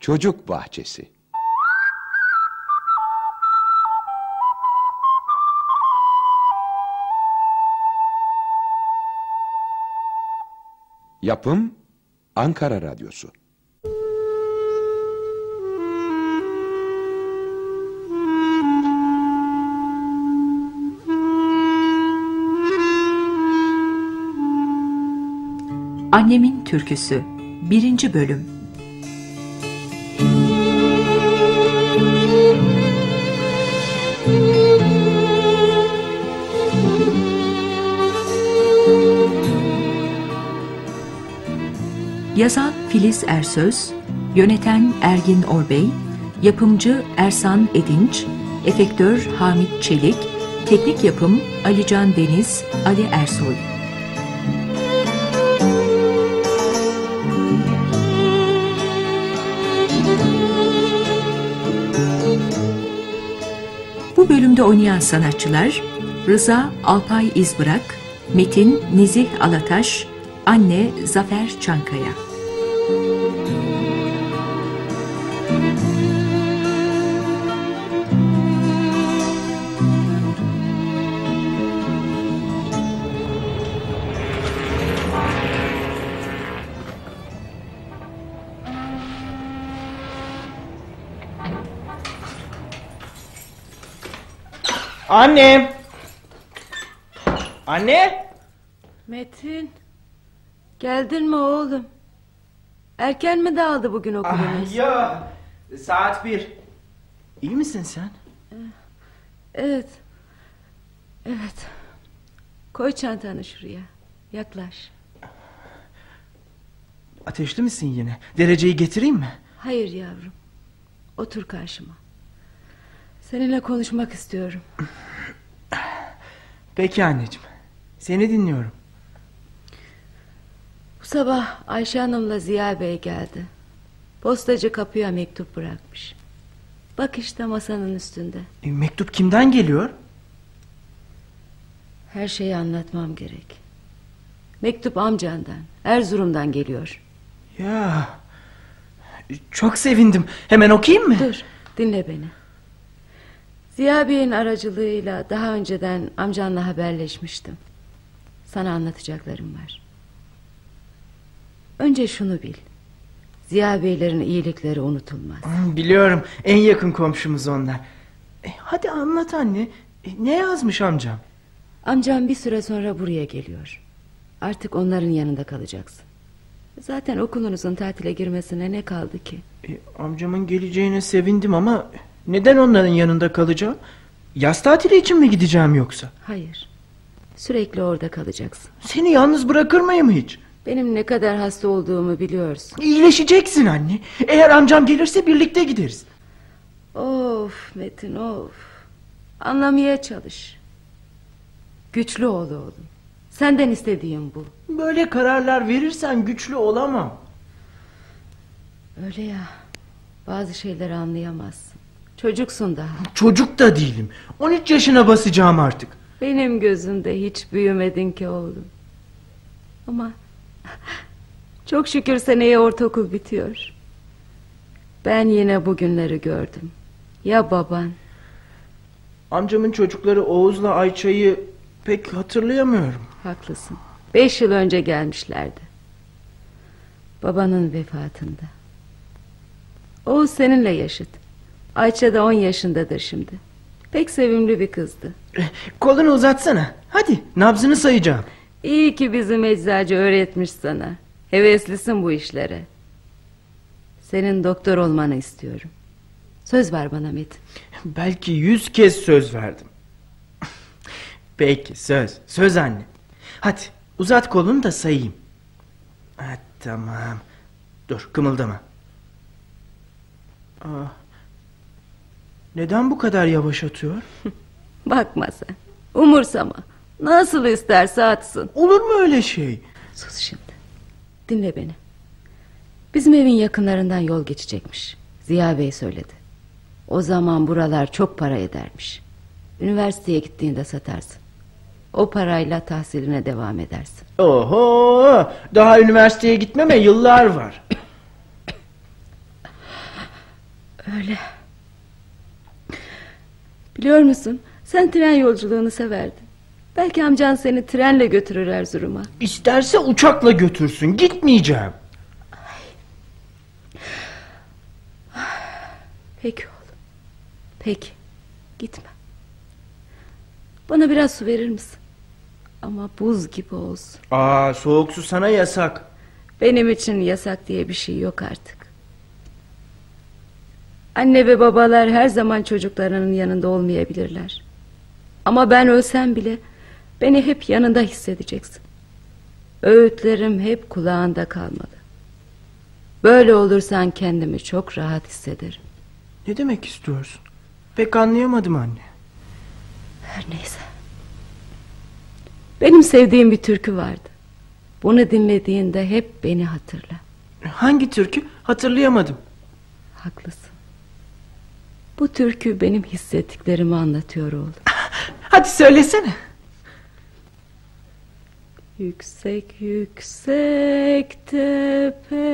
Çocuk Bahçesi Yapım Ankara Radyosu Annemin Türküsü 1. Bölüm Yazan Filiz Ersöz Yöneten Ergin Orbey Yapımcı Ersan Edinç Efektör Hamit Çelik Teknik yapım Alican Deniz Ali Ersoy Bu bölümde oynayan sanatçılar Rıza Alpay İzbırak, Metin Nizih Alataş, Anne Zafer Çankaya. Annem. Anne. Metin. Geldin mi oğlum? Erken mi dağıldı bugün Ah, okulunuz? ya. Saat bir. İyi misin sen? Evet. Evet. Koy çantanı şuraya. Yaklaş. Ateşli misin yine? Dereceyi getireyim mi? Hayır yavrum. Otur karşıma. Seninle konuşmak istiyorum. Peki anneciğim. Seni dinliyorum. Bu sabah Ayşe Hanım'la Ziya Bey geldi. Postacı kapıya mektup bırakmış. Bak işte masanın üstünde. E, mektup kimden geliyor? Her şeyi anlatmam gerek. Mektup amcandan, Erzurum'dan geliyor. Ya. Çok sevindim. Hemen okuyayım mı? Dur, dinle beni. Ziya Bey'in aracılığıyla daha önceden amcanla haberleşmiştim. Sana anlatacaklarım var. Önce şunu bil. Ziya Beylerin iyilikleri unutulmaz. Biliyorum. En yakın komşumuz onlar. E, hadi anlat anne. E, ne yazmış amcam? Amcam bir süre sonra buraya geliyor. Artık onların yanında kalacaksın. Zaten okulunuzun tatile girmesine ne kaldı ki? E, amcamın geleceğine sevindim ama neden onların yanında kalacağım? Yaz tatili için mi gideceğim yoksa? Hayır. Sürekli orada kalacaksın. Seni yalnız bırakır mıyım hiç? Benim ne kadar hasta olduğumu biliyorsun. İyileşeceksin anne. Eğer amcam gelirse birlikte gideriz. Of Metin of. Anlamaya çalış. Güçlü ol oğlum. Senden istediğim bu. Böyle kararlar verirsen güçlü olamam. Öyle ya. Bazı şeyleri anlayamazsın. Çocuksun daha. Çocuk da değilim. 13 yaşına basacağım artık. Benim gözümde hiç büyümedin ki oğlum. Ama çok şükür seneye ortaokul bitiyor. Ben yine bugünleri gördüm. Ya baban? Amcamın çocukları Oğuz'la Ayça'yı pek hatırlayamıyorum. Haklısın. Beş yıl önce gelmişlerdi. Babanın vefatında. Oğuz seninle yaşıt. Ayça da on yaşındadır şimdi. Pek sevimli bir kızdı. Eh, Kolunu uzatsana. Hadi nabzını sayacağım. İyi ki bizim eczacı öğretmiş sana. Heveslisin bu işlere. Senin doktor olmanı istiyorum. Söz ver bana Metin. Belki yüz kez söz verdim. Peki söz. Söz anne. Hadi uzat kolunu da sayayım. Ha, tamam. Dur kımıldama. Aa, neden bu kadar yavaş atıyor? Bakma sen. Umursama. Nasıl isterse atsın. Olur mu öyle şey? Sus şimdi. Dinle beni. Bizim evin yakınlarından yol geçecekmiş. Ziya Bey söyledi. O zaman buralar çok para edermiş. Üniversiteye gittiğinde satarsın. O parayla tahsiline devam edersin. Oho! Daha üniversiteye gitmeme yıllar var. Öyle. Biliyor musun? Sen tren yolculuğunu severdin. Belki amcan seni trenle götürür Erzurum'a. İsterse uçakla götürsün. Gitmeyeceğim. Peki oğlum. Peki. Gitme. Bana biraz su verir misin? Ama buz gibi olsun. Aa, soğuk su sana yasak. Benim için yasak diye bir şey yok artık. Anne ve babalar her zaman çocuklarının yanında olmayabilirler. Ama ben ölsem bile beni hep yanında hissedeceksin. Öğütlerim hep kulağında kalmalı. Böyle olursan kendimi çok rahat hissederim. Ne demek istiyorsun? Pek anlayamadım anne. Her neyse. Benim sevdiğim bir türkü vardı. Bunu dinlediğinde hep beni hatırla. Hangi türkü? Hatırlayamadım. Haklısın. Bu türkü benim hissettiklerimi anlatıyor oğlum. Hadi söylesene. Yüksek yüksek tepelere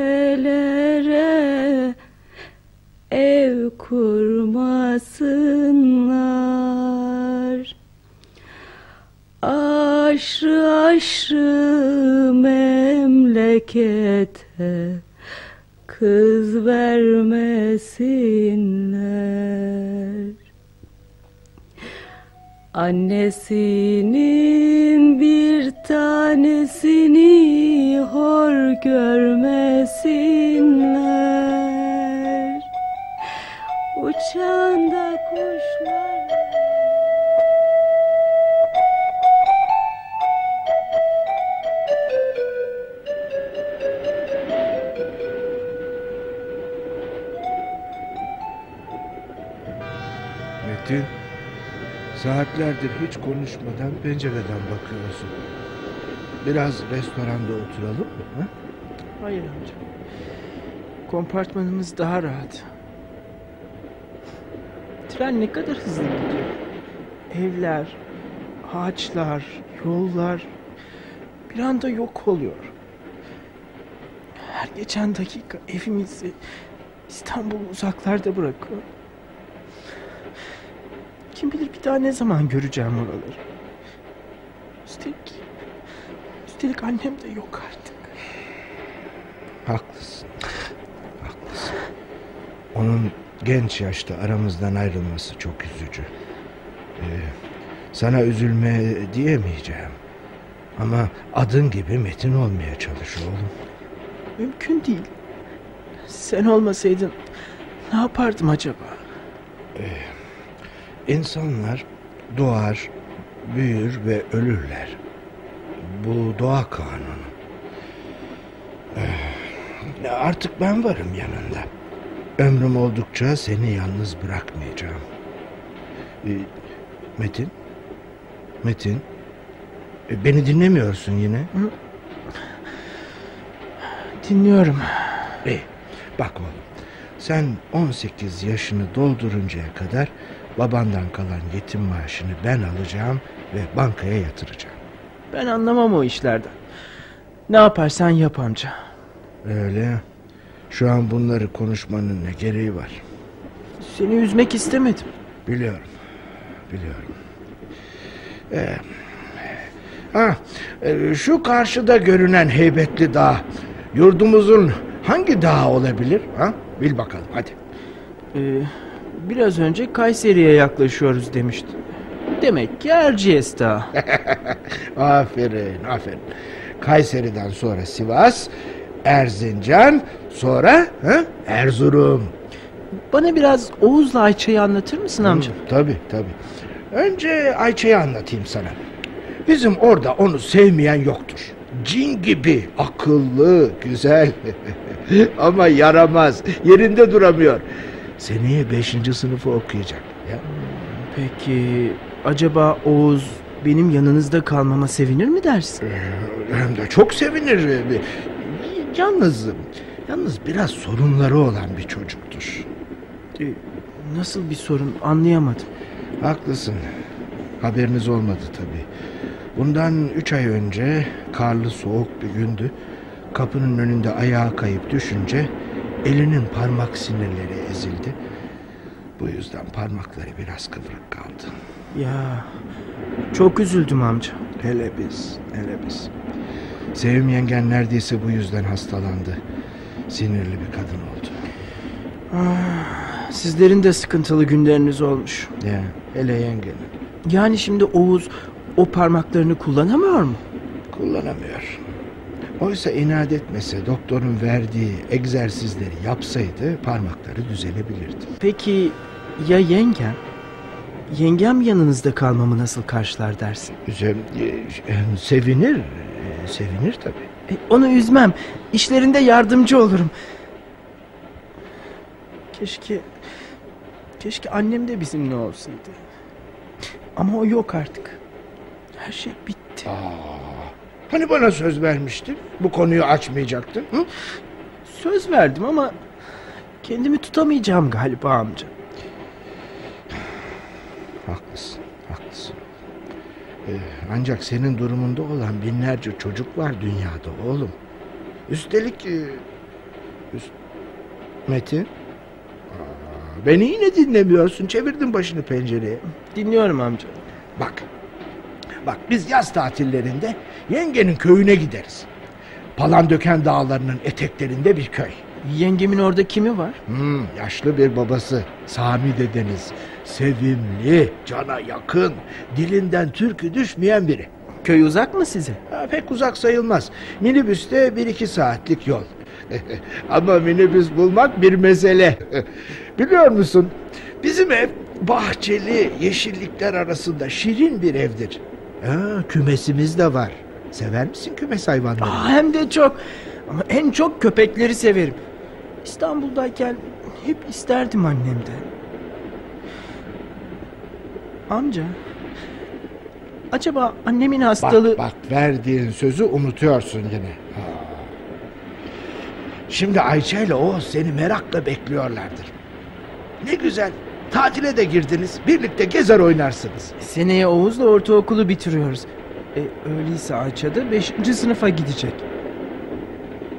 ev kurmasınlar. Aşrı aşrı memlekete kız vermesinler. Annesinin bir tanesini hor görmesinler. Uçan da kuşlar. Metin, saatlerdir hiç konuşmadan pencereden bakıyorsun. Biraz restoranda oturalım mı? Ha? Hayır amca. Kompartmanımız daha rahat. Tren ne kadar hızlı gidiyor. Evler, ağaçlar, yollar bir anda yok oluyor. Her geçen dakika evimizi İstanbul uzaklarda bırakıyor. Kim bilir bir daha ne zaman göreceğim oraları. Üstelik, üstelik annem de yok artık. Haklısın. Haklısın. Onun genç yaşta aramızdan ayrılması çok üzücü. Ee, sana üzülme diyemeyeceğim. Ama adın gibi Metin olmaya çalış oğlum. Mümkün değil. Sen olmasaydın ne yapardım acaba? İnsanlar doğar, büyür ve ölürler. Bu doğa kanunu. Ee, Artık ben varım yanında. Ömrüm oldukça seni yalnız bırakmayacağım. Ee, Metin? Metin? e, Beni dinlemiyorsun yine. Dinliyorum. İyi. Bak oğlum. Sen 18 yaşını dolduruncaya kadar babandan kalan yetim maaşını ben alacağım ve bankaya yatıracağım. Ben anlamam o işlerden. Ne yaparsan yap amca. Öyle. Şu an bunları konuşmanın ne gereği var? Seni üzmek istemedim. Biliyorum. Biliyorum. Ee, ha, e, şu karşıda görünen heybetli dağ yurdumuzun hangi dağı olabilir? Ha? Bil bakalım hadi. Ee, biraz önce Kayseri'ye yaklaşıyoruz demişti. Demek ki Erciyes Dağı. Aferin, aferin. Kayseri'den sonra Sivas, Erzincan, sonra ha? Erzurum. Bana biraz Oğuz'la Ayça'yı anlatır mısın amca? Hı, tabii, tabii. Önce Ayça'yı anlatayım sana. Bizim orada onu sevmeyen yoktur. Cin gibi, akıllı, güzel. Ama yaramaz, yerinde duramıyor. Seneye beşinci sınıfı okuyacak. Ya. Peki acaba Oğuz benim yanınızda kalmama sevinir mi dersin? Hem de çok sevinir. Yalnız, yalnız biraz sorunları olan bir çocuktur. Ee, nasıl bir sorun anlayamadım. Haklısın. Haberiniz olmadı tabii. Bundan üç ay önce karlı soğuk bir gündü. Kapının önünde ayağa kayıp düşünce elinin parmak sinirleri ezildi. Bu yüzden parmakları biraz kıvrık kaldı. Ya çok üzüldüm amca. Hele biz, hele biz. Sevim yengen neredeyse bu yüzden hastalandı. Sinirli bir kadın oldu. Sizlerin de sıkıntılı günleriniz olmuş. Ya, hele yengenin. Yani şimdi Oğuz o parmaklarını kullanamıyor mu? Kullanamıyor. Oysa inat etmese doktorun verdiği egzersizleri yapsaydı parmakları düzelebilirdi. Peki ya yengem? Yengem yanınızda kalmamı nasıl karşılar dersin? Güzel, e, sevinir, e, sevinir tabii. E, onu üzmem. İşlerinde yardımcı olurum. Keşke... Keşke annem de bizimle olsaydı. Ama o yok artık. Her şey bitti. Hani bana söz vermiştin? Bu konuyu açmayacaktın. Hı? Söz verdim ama... Kendimi tutamayacağım galiba amca. Haklısın, haklısın. Ee, ancak senin durumunda olan binlerce çocuk var dünyada oğlum. Üstelik... e, üst- Metin? Aa, beni yine dinlemiyorsun. Çevirdin başını pencereye. Dinliyorum amca. Bak. Bak biz yaz tatillerinde yengenin köyüne gideriz. Palandöken dağlarının eteklerinde bir köy. Yengemin orada kimi var? Hmm, yaşlı bir babası Sami dedeniz. Sevimli, cana yakın, dilinden türkü düşmeyen biri. Köy uzak mı size? Ha, pek uzak sayılmaz. Minibüste bir iki saatlik yol. Ama minibüs bulmak bir mesele. Biliyor musun? Bizim ev bahçeli, yeşillikler arasında şirin bir evdir. Ha, kümesimiz de var. Sever misin kümes hayvanları? Aa, hem de çok. Ama en çok köpekleri severim. İstanbul'dayken hep isterdim annemden. Amca. Acaba annemin hastalığı... Bak bak verdiğin sözü unutuyorsun yine. Ha. Şimdi Ayça ile o seni merakla bekliyorlardır. Ne güzel. Tatile de girdiniz. Birlikte gezer oynarsınız. Seneye Oğuz'la ortaokulu bitiriyoruz. E, öyleyse Ayça da 5. sınıfa gidecek.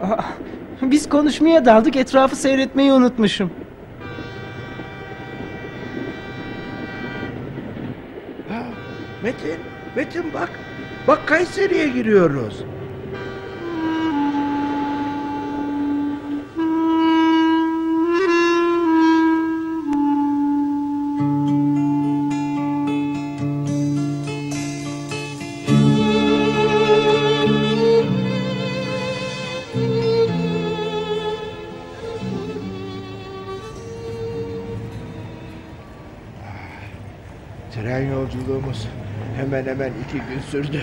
Aa, biz konuşmaya daldık etrafı seyretmeyi unutmuşum. Ha, Metin, Metin bak. Bak Kayseri'ye giriyoruz. İki gün sürdü.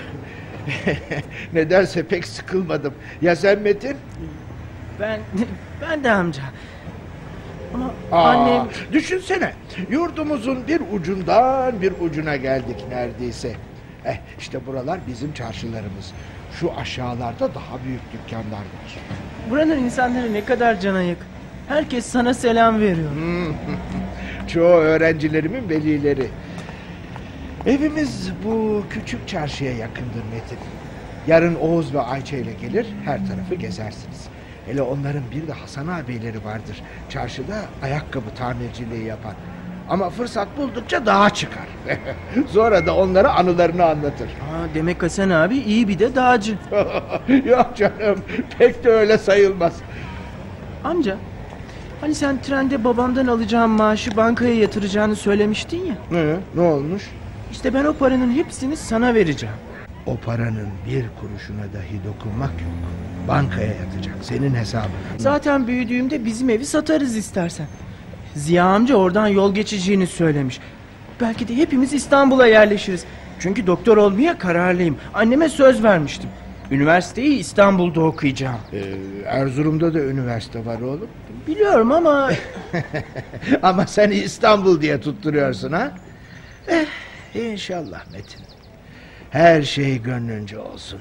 Nedense pek sıkılmadım. Ya sen Metin? Ben ben de amca. Ama Aa, annem Düşünsene yurdumuzun bir ucundan bir ucuna geldik neredeyse. Eh işte buralar bizim çarşılarımız. Şu aşağılarda daha büyük dükkanlar var. buranın insanları ne kadar cana yakın. Herkes sana selam veriyor. Çoğu öğrencilerimin velileri. Evimiz bu küçük çarşıya yakındır Metin. Yarın Oğuz ve Ayça ile gelir her tarafı gezersiniz. Hele onların bir de Hasan abileri vardır. Çarşıda ayakkabı tamirciliği yapar. Ama fırsat buldukça dağa çıkar. Sonra da onlara anılarını anlatır. Aa, demek Hasan abi iyi bir de dağcı. Yok canım pek de öyle sayılmaz. Amca hani sen trende babamdan alacağım maaşı bankaya yatıracağını söylemiştin ya. Ne, ne olmuş? İşte ben o paranın hepsini sana vereceğim. O paranın bir kuruşuna dahi dokunmak yok. Bankaya yatacak senin hesabına. Zaten büyüdüğümde bizim evi satarız istersen. Ziya amca oradan yol geçeceğini söylemiş. Belki de hepimiz İstanbul'a yerleşiriz. Çünkü doktor olmaya kararlıyım. Anneme söz vermiştim. Üniversiteyi İstanbul'da okuyacağım. Ee, Erzurum'da da üniversite var oğlum. Biliyorum ama Ama sen İstanbul diye tutturuyorsun ha? Eh, inşallah Metin. Her şey gönlünce olsun.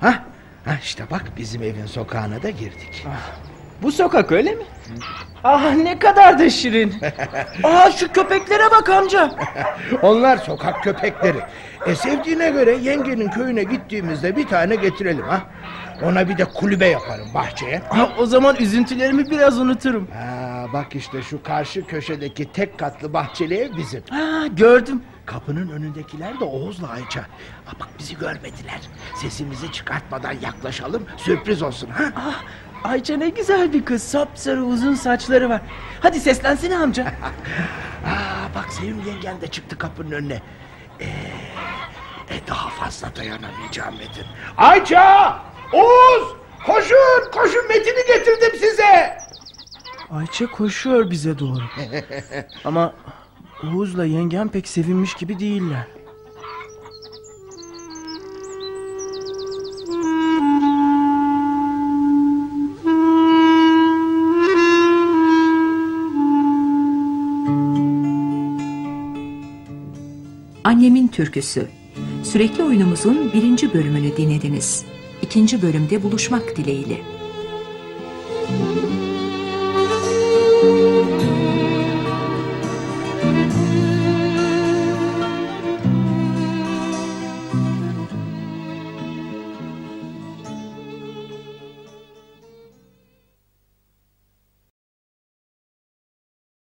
Ha? Ha işte bak bizim evin sokağına da girdik. bu sokak öyle mi? Ah ne kadar da şirin. Aa şu köpeklere bak amca. Onlar sokak köpekleri. E sevdiğine göre yengenin köyüne gittiğimizde bir tane getirelim ha. Ona bir de kulübe yaparım bahçeye. Ah, o zaman üzüntülerimi biraz unuturum. Ha, bak işte şu karşı köşedeki tek katlı bahçeli ev bizim. Ha, gördüm. Kapının önündekiler de Oğuz'la Ayça. Ha, bak bizi görmediler. Sesimizi çıkartmadan yaklaşalım sürpriz olsun ha. Ah, Ayça ne güzel bir kız. Sapsarı uzun saçları var. Hadi seslensene amca. Aa, bak Sevim yengen de çıktı kapının önüne. Ee, e, daha fazla dayanamayacağım Metin. Ayça! Oğuz! Koşun! Koşun Metin'i getirdim size! Ayça koşuyor bize doğru. Ama Oğuz'la yengem pek sevinmiş gibi değiller. Annemin Türküsü. Sürekli oyunumuzun birinci bölümünü dinlediniz. İkinci bölümde buluşmak dileğiyle.